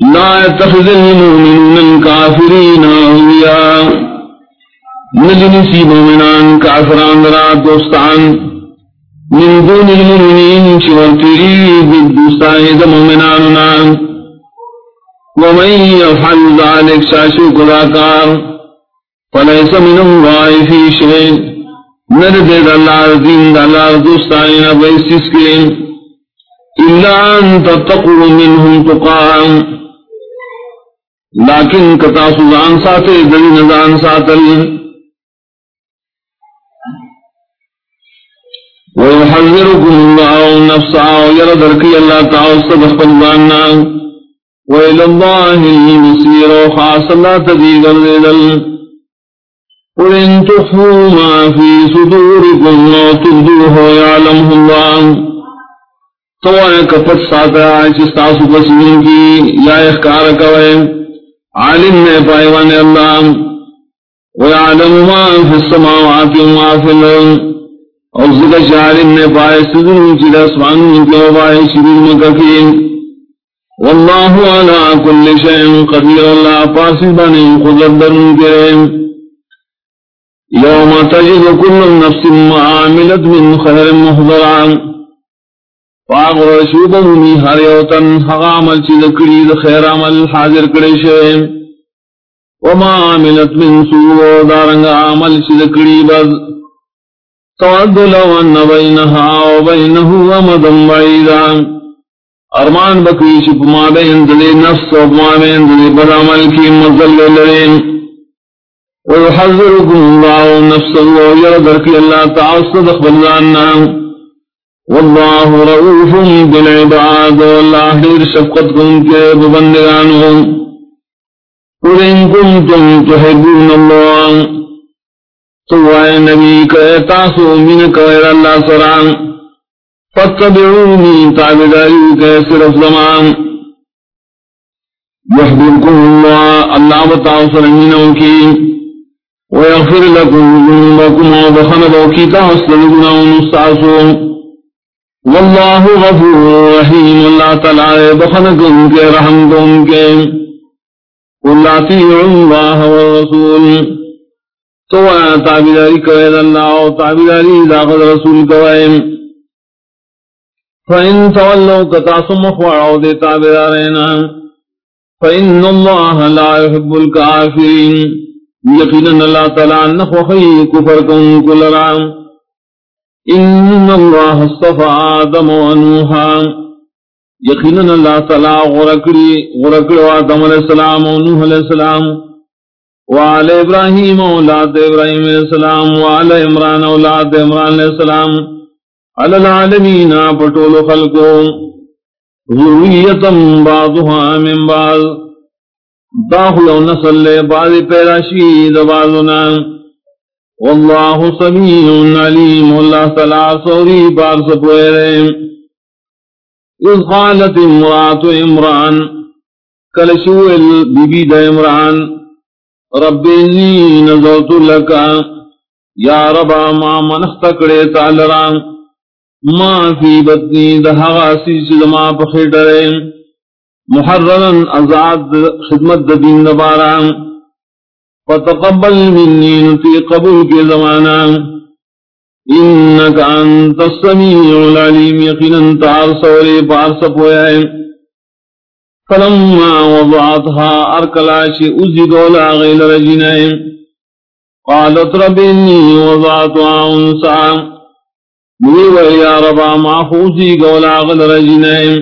لا يتخذ المؤمنون الكافرين أولياء. نجنسي مؤمنان كافران درا دوستان، من دون المؤمنين شورتري بالدوستان دا مؤمنان ومن يفعل ذلك شاشو كذاكار فليس من الله في شيء نرد الله دين الله دوستان نبيسيس كين إلا أن تتقوا منهم تقام لیکن کتا سزان ساتے دلی نزان ساتل۔ ويحذركم الله نفسا ويردركي الله تعالى صدق البانا وإلى الله المصير وخاص الله تذيق الغدل قل إن تخفوا ما في صدوركم وتبدوه يعلمه الله۔ تو کپت ساتا ہے چستاسو پسین کی، یا اخکار کوئے۔ عالم نے پائیوان اللہ ویعلم ما فی السماوات وما فی الارض۔ اور ذکر عالم نے پائے سدن کی دسوان کے وبائے شدید مکفین واللہ علا کل شئن قدیر، اللہ پاسی بنی خضر کے۔ یوم تجد کل نفس ما عاملت من خیر محضران پاک رشوب منی ہر یوتن حق عمل چی دکڑی دا خیر عمل حاضر کرے شوئے وما عملت من سوء، دارنگ عمل چی دکڑی بز۔ تود لو ان بینہا و بینہو ومدن بعیدا۔ ارمان بکوی شپ ما بین دلی نفس و ما بین دلی بد عمل کی مزل لرین۔ ويحذركم الله نفسه ويردك الله تعالى صدق بالله واللہ رؤوف بالعباد. واللہ دیر شفقت کن کے ببندگانوں. قل ان کنتم تحبون اللہ. تو آئے نبی کہے تاسو من کہے اللہ سران. فتبعونی تابداری کہے صرف زمان. يحببكم الله الله بتاو سرمينو كي ويغفر لكم ذنوبكم وبخنبوا كي تحصلوا ونستعصوا واللہ غفور رحیم. اللہ تعالی بخنکم کے رحم رحمتم کے اللہ تیعوا اللہ والرسول. تو آیا تابداری کوئے اللہ و تابداری داخل رسول کوئے فَإِن تَوَلَّوْا كَتَاسُمَ خُوَعَوْ دے تابدارینا فَإِنَّ اللَّهَ لَا يُحِبُّ الْكَافِرِينَ. یقینا اللہ تعالی نخوخی کفر کن کل رام ان اللہ اصطفى آدم و نوحا یقینا اللہ تعالی غرکڑی غرکڑ آدم علیہ السلام و نوح علیہ السلام. وعلى ابراہیم اولاد ابراہیم علیہ السلام وعلى عمران اولاد عمران علیہ السلام. علی العالمین پٹول خلقو ذریتا بعضها من بعض. داخل و نسل بعض پیراشید بعضنا. بعض واللہ سمیع علیم، اللہ تعالی سوری بار سپوئے اذ قالت امرات عمران کلشوئل بی بی دا عمران، رب انی نظرت لکا، یا ربا ما منخت کرے تعلران ما فی بطنی دہغا سیس ما پخیٹرے۔ محررن ازاد خدمت دین دباران فتقبل منی نتی قبول کے زمانہ انکا انت السمیع العلیم یقینا تار سوری پار سپویا ہے فلما وضعتها ارکلاشی ازی دولا غیل رجنائے قالت رب انی وضعتها انسا مویو یا ربا ما خوزی گولا غیل رجنائے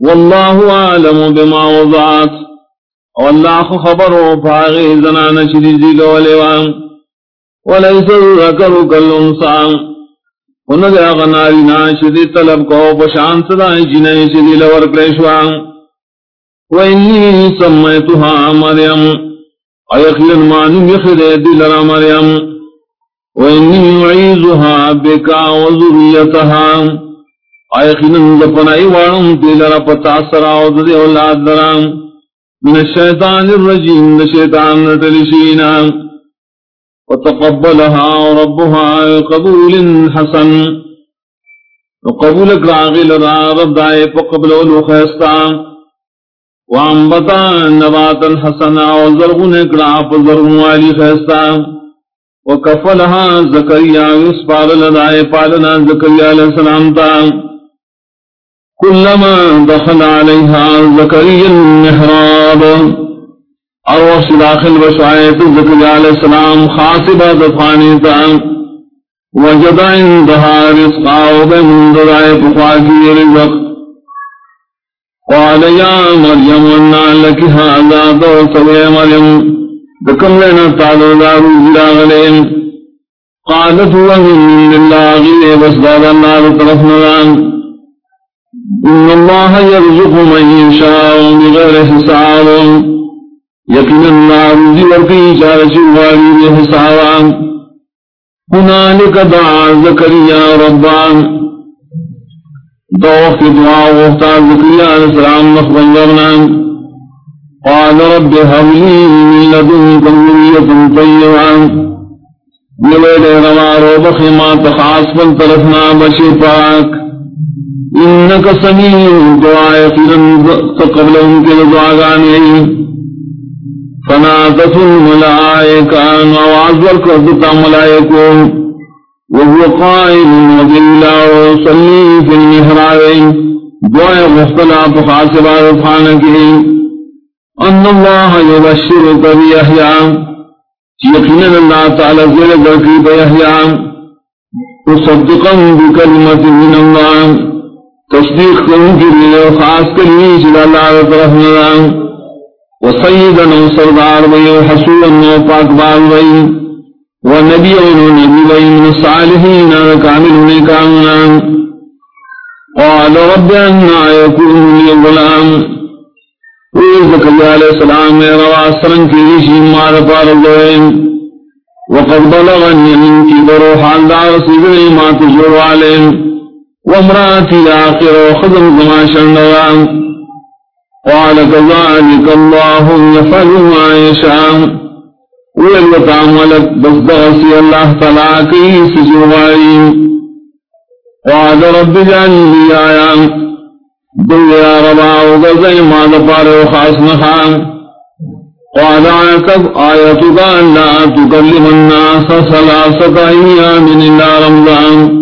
واللہ عالم بما وضعت. او اللہ خبر و فاغی زنان شریزی جی گولی وان. ولیس ذکر کلنسان انہا دیا غناری ناشدی طلب کو پشان صدای جنائی شدی لور کلیشوان و انی سمیتها مریم. ایخل مانی مخد دلر مریم. و انی عیزها بکا و ذریتها ایخل لپنائی وانم دلر پتا سراؤ دی اولاد درام من الشيطان الرجيم الشيطان تلشينا وتقبلها ربها قبول حسن. وقبول راغل را رب دائے فقبل ولو خيستا. وانبتا نباتا حسنا وزرغن اکڑاپ زرغن والی خیستا وکفلها زکریا ویسپال لدائے پالنا زکریا علیہ السلام تا. كلما دخل عليها زكريا المحراب. أروش داخل بشعية زكريا عليه السلام خاصبة دفانيتا. وجد عندها رزقا وبن درائي بخواكي رزق. قال يا مريم وانا لك هذا دوت يا مريم. بكم لنا تعالوا لا دارو جلاغلين قالت ومن لله غير بس دار النار طرف طرفنا إن الله يرزق من يشاء بغير حساب. يقين النار ورقي جارة الوالي بحسابا هنالك دعا زكريا ربان. دوخ دعا وفتا ذکریا علیہ السلام نخبر لغنا قال رب حولي من لدنك ذرية طيبة ملے دے روارو بخما تخاص من طرفنا بشی پاک انك سميع دعاء فلن تقبل انك دعاء غاني فنادت الملائكة وعز والكرد ملائكة. وهو قائل وذلا وصلي في المهراب دعاء مختلع بخاصبة رفحانك أن الله يبشرك بيحيى. يقين الله تعالى زل ذكي بيحيى مصدقا بكلمة من الله تصديق كنجر وخاص كلمة جل الله طرفنا وسيدا وسردار وحسولا وفاك بعض ونبي ونبي من الصالحين كامل نكامنا قال رب أنا يكون لي غلام۔ وزكريا عليه السلام روى سرن في رشي ما رفار الدوين وقد بلغني من كبر حال دار سيدني ما تجر عليهم وامرأتي الآخر وخدم كما شنوان قال كذلك الله يفعل ما يشاء. وَالْوَتَعْمَلَتْ بَصْدَغَسِيَ اللَّهِ تَلَاكِي سِجُوَائِي وَعَدَ رَبِّ جَانِي آيَا. دل يا ربا وغزي ما دفار وخاص نخان قال عاكب آيتك أن لا تكلم الناس ثلاثة أيام إلا رمضان.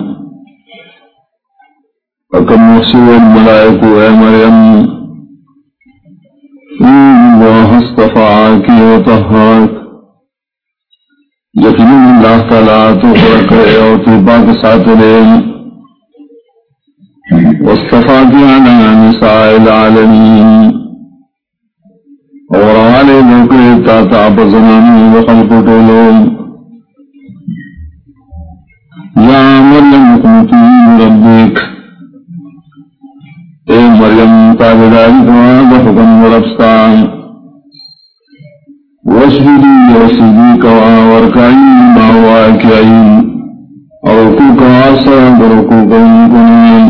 فكم وسوى الملائكة يا مريم؟ إن الله اصطفاك وطهاك یقین اللہ تعالیٰ تو کرے اور تو پاک ساتھ لے وصفا دیانا نساء العالمین اور آلے موکرے تاتا بزمانی وخلق طولو یا مریم قوتی ربک اے مریم تابداری قرآن حکم ربستان وسجدی وسجدی کوا ورکائی باوا کیائی اور کو کوا سر برکو کون کنی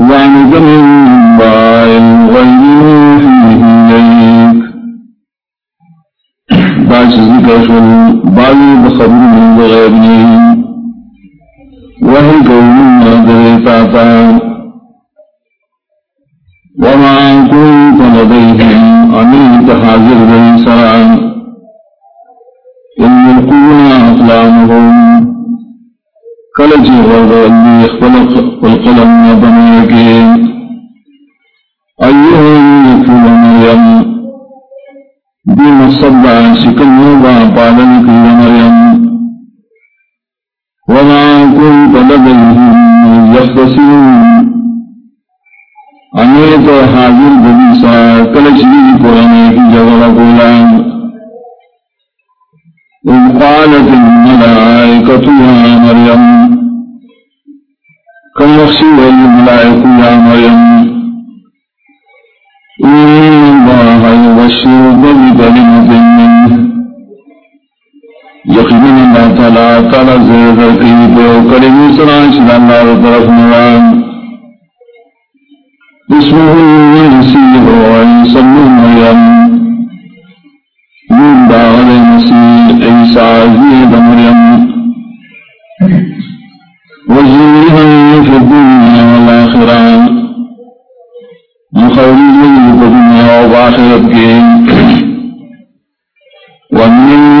وانی زمین بائل غیر فیہ باش ذکر شل بالی بخبر من غیر نہیں نظر تاتا وما كنت لديهم أمين حاضر بن سلام إن يلقون أقلامهم كلج غرد اللي اختلق القلم وبنيك أيهم يكفل مريم دين الصبع سكن وضع قالنك مريم. وما كنت لديهم يختصرون امیت حاضر بنیسا کلچنی قرآن کی جگہ قولان اذ قالت الملائکت یا مریم۔ کم وخشی الملائک یا مریم۔ ان الله يبشرك بكلمة منه يقين الله تعالى تعالى زيادة كيف وكلمة سراج الله طرف نوان اسمه المسيح وعيسى بن مريم من بعد المسيح عيسى عزيز مريم وزيها في الدنيا والآخرة مخوری بدنیا و آخرت کے۔ ومن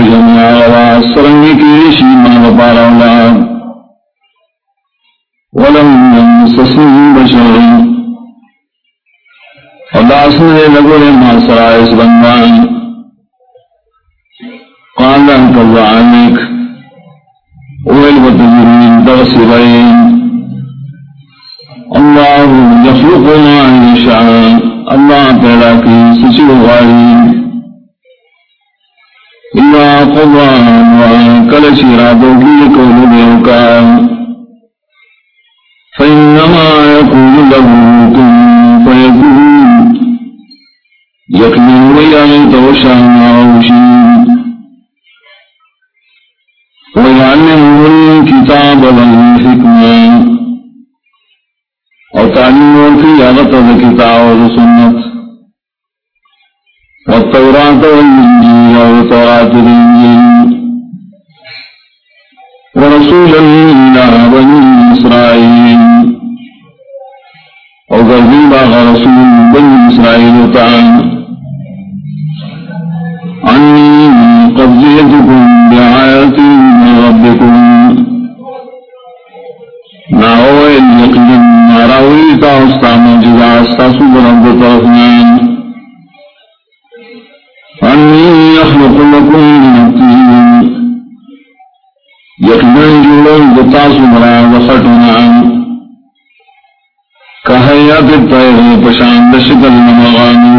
والمجمع وعصرنك شيما وبارا أولاد ولم يمسسني بشر فلاسنا لقول ما سرائس بندان قال أنت الله عنك والمتجرين تغسرين اللہ یخلق ما یشاء اللہ پیدا کی سچی غاری الا قضا کل شرادو کی کول دیوکا فإنما يقول له كن فيكون ويعلمه الكتاب والحكمة اور تعلیم اور کی یادت اور کتاب اور سنت اور تورات بني اسرائيل اور باغ رسول بني اسرائيل تعالى. عني قد جئتكم بآيات من ربكم. ناوئے یقین ناراوی تا استا موجزہ استاسو برند طرفنین یقین جولن دتاسو مراد خطنا کہیات الطیر پشاند شکل نمغانی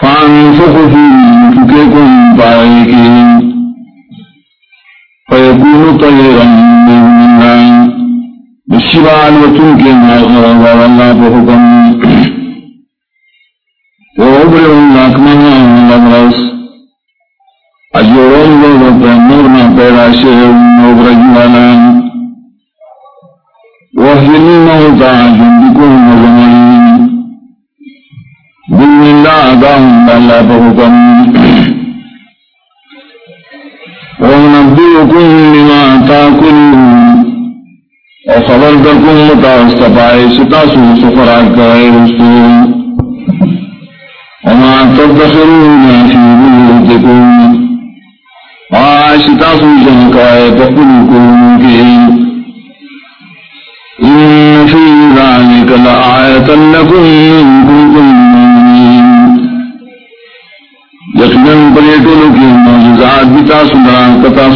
فانفخ فی ککیکم پائے کی فيكون طيرا بإذن الله بالشبال وتنكي الآخرة والله بحكم وأبرئ الأكمه والأبرص أجرون ذو نورنا پیدا شيء وبرجوالا وهي الموتى جندكم وزمين بإذن الله أداهم الله بحكم ونبئكم بما تاكلون وخبرتكم متاستفاعي ستاسو سفراك غيرستون وما تدخلون في بيوتكم وعاشتاسو جنكاية تقلكم فيه إن في یقیناً کی کتا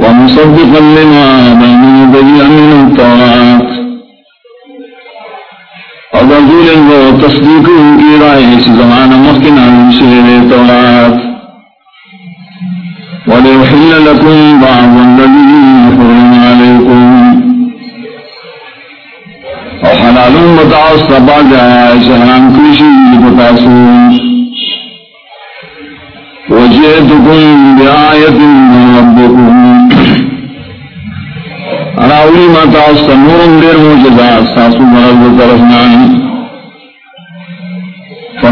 ومصدقا لما بین من اور و تصدیق ان کی رائے اس زمان مخنا من شہر وليحل لكم بعض الذي حرم عليكم۔ بتاؤ سبا جائے شہران کشی بتاسو وجے راولی دیر ساسو مرد طرف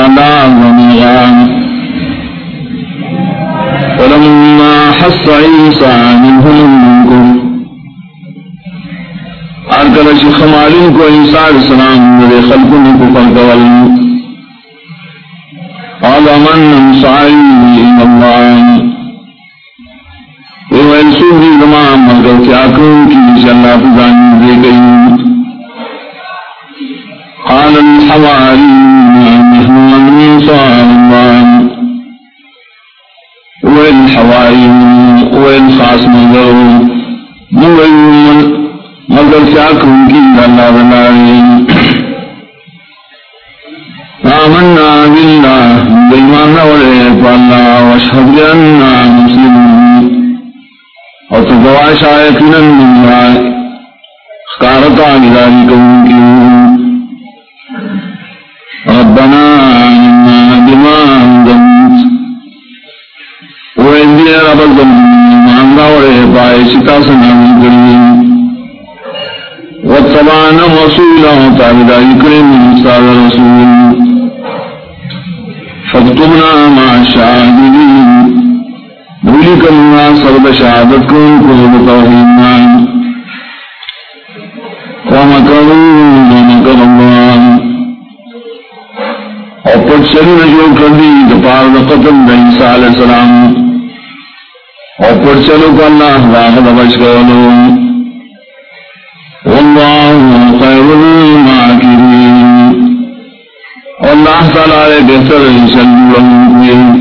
ولا ظنيا ولما حس کو عیسیٰ علیہ السلام میرے خلق نے کفر کول قال من انصاری مگر کیا کروں کہ انشاءاللہ فضانی دے گئی آنند الحواری نحن من صار الله والحواري والخاص مگر مگر مگر چاکم کی اللہ بنائے آمنا بالله بإيمان وليه فالله واشهد بأننا مسلمون. وتقوى شايتنا من الله اختارت عن ذلك ممكن. ربنا بما أنزلت وإن رب الظلم عن من واتبعنا تعالى يكرم رسول فاكتبنا مع الشاهدين سرد شهادتكم كل اور پٹ چلی کر دی دپار قتل عیسیٰ علیہ السلام۔ اور پر چلو کا اللہ واحد بچ کرو واللہ خیر الماکرین۔ اور اللہ تعالی بہتر انسان